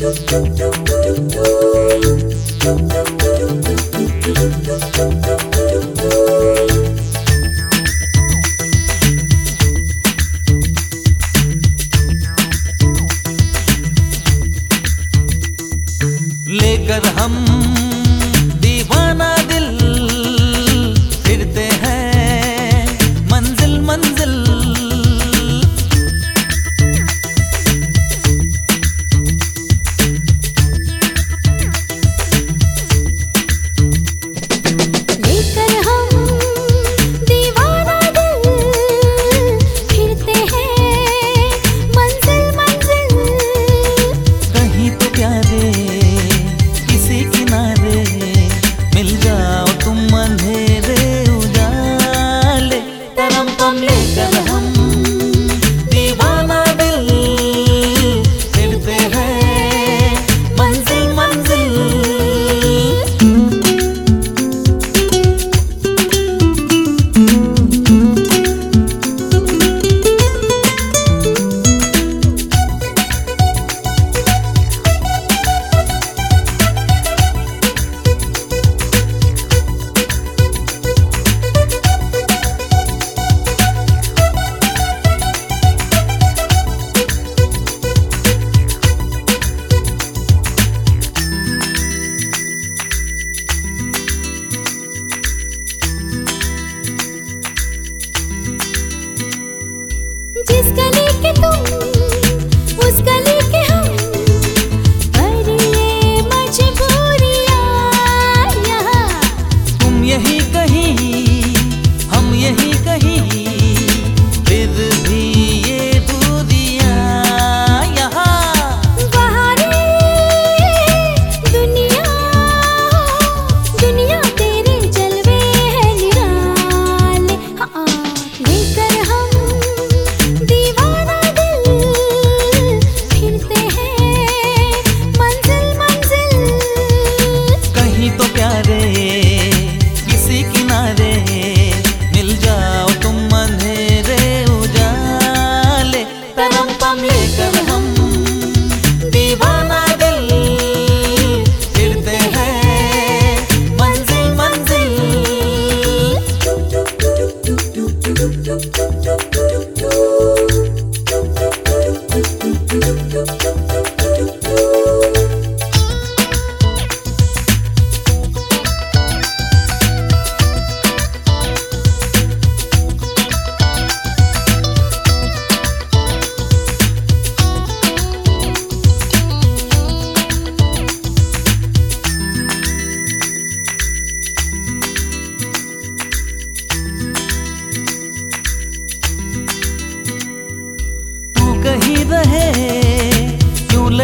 do do do लेकर हम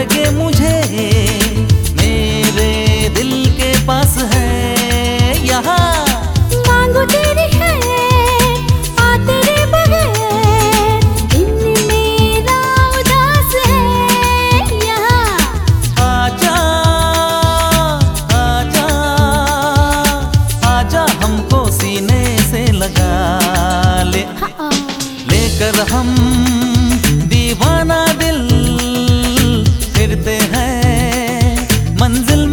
लगे मुझे मेरे दिल के पास है यहाँ। मांगो तेरी है आ तेरे बगैर दिन मेरा उदास है यहाँ। आजा आजा आजा हमको सीने से लगा ले। हाँ। लेकर हम